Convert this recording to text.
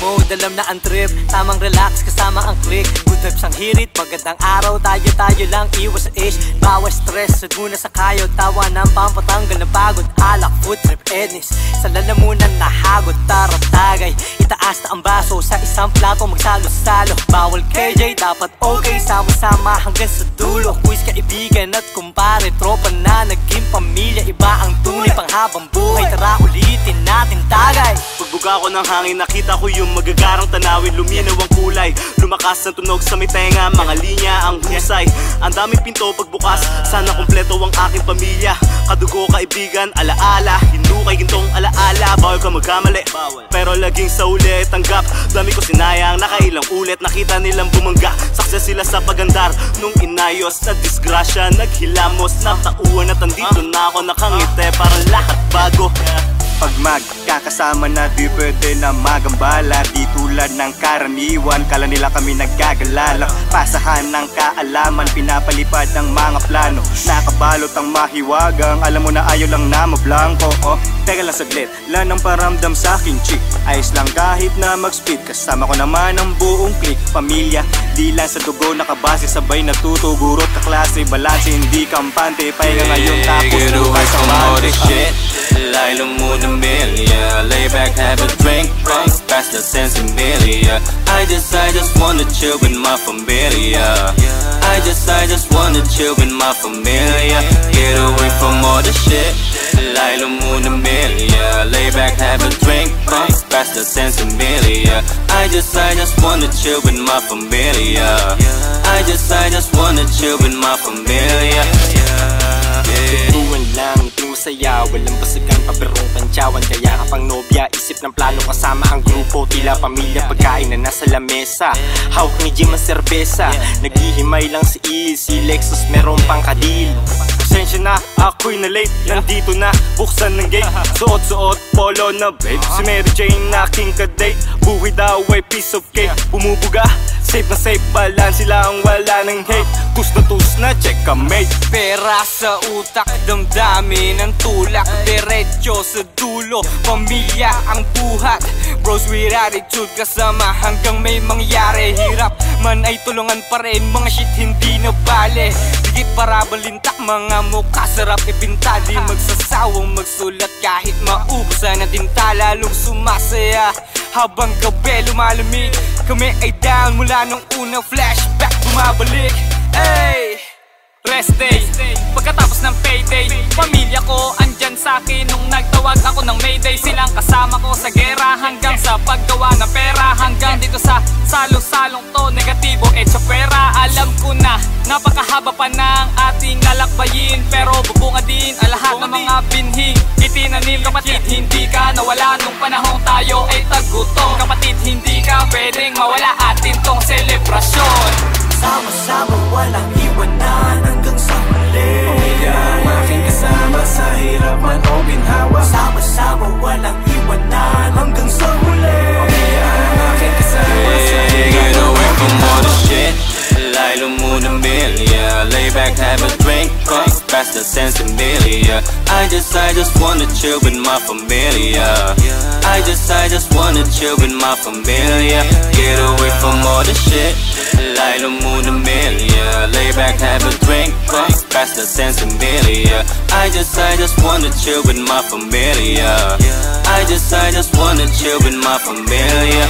alam na ang trip. Tamang relax kasama ang click. Good vibes ang hirit Magandang araw. Tayo-tayo lang Iwas sa ish. Bawal stress Sud muna sa kayo. Tawa ng pampatanggal ng pagod. Alak, food trip, ednis. Sa lalamunan na hagod Tara tagay. Itaas na ang baso Sa isang plato magsalo-salo. Bawal KJ Dapat okay. Sama-sama hanggang sa dulo. Quiz kaibigan at kumpare. Tropa na naging pamilya Iba ang tagay Pagbuga ko ng hangin, nakita ko yung magagarang tanawin. Luminaw ang kulay, lumakas ang tunog sa may tenga. Mga linya ang husay, ang daming pinto pagbukas Sana kompleto ang aking pamilya. Kadugo kaibigan, alaala. Hinukay gintong alaala Bawal ka magkamali. Pero laging sa uli tanggap. Dami ko sinayang, nakailang ulit Nakita nilang bumangga. Success sila sa pagandar. Nung inayos na disgrasya Naghilamos. Na tauan at andito na ako Nakangiti. Para lahat bago magkakasama na di pwede na magambala. Di tulad ng karaniwan Kala nila kami naggagalalang Pasahan ng kaalaman Pinapalipad ng mga plano. Nakabalot ang mahiwagang Alam mo na ayaw lang na mablangko. Oh, Teka lang saglit Lanang paramdam sa aking chick. Ayos lang kahit na mag-speed Kasama ko naman ang buong click Pamilya, di lang sa dugo Nakabase sabay natutugurot Kaklase, balanse, hindi kampante Pahinga ngayon tapos away bukas from ang all this shit Lay low moon a Lay back, have a drink Bust past the sensimilia I just, I just wanna chill with my familia. I just, I just wanna chill with my familia. Get away from all the shit. Lay low moon a million. Lay back, have a drink Bust past the sensimilia I just, I just wanna chill with my familia. I just, I just wanna chill with my familia. Yeah. Tuwan masaya Walang basagan, paberong tantyawan. Kaya kapang nobya, isip ng plano Kasama ang grupo, tila pamilya Pagkain na nasa lamesa. Hawak ni Jim ang serbesa. Naghihimay lang si Il Si Lexus meron pang kadil Pasensya na, ako'y na late. Nandito na, buksan ng gate. Suot-suot, polo na babe. Si Mary Jane aking kadate. Buhay daw ay piece of cake. Bumubuga, safe na safe Balance sila ang wala ng hate. Tus na na, check ka mate. Pera sa utak, damdamin ang tulak. Diretso sa dulo, pamilya ang buhat Bros with attitude kasama hanggang may mangyari. Hirap man ay tulungan pa rin, mga shit hindi na bale Digit para balintak, mga mukha sarap ipinta Di magsasawang magsulat kahit maubusan ng tinta Lalong sumasaya. Habang gabi lumalamig Kami ay down mula nung unang flashback bumabalik. Hey! Rest day. Pagkatapos ng payday Pamilya ko andyan sa akin. Nung nagtawag ako ng mayday Silang kasama ko sa gera. Hanggang sa paggawa ng pera. Hanggang dito sa salong-salong to Negatibo at sa pera. Alam ko na Napakahaba pa ng ating lalakbayin Pero bubunga din ang lahat ng mga binhing Itinanim kapatid Hindi ka nawala. Nung panahon tayo ay tagutom Kapatid hindi ka pwedeng mawala. Atin tong selebrasyon. Sama-sama walang Past the I just, I just wanna chill with my familia I just, I just wanna chill with my familia Get away from all the shit. Lay low moon a million. Lay back, have a drink. Bust past the sensimilia I just, I just wanna chill with my familia I just, I just wanna chill with my familia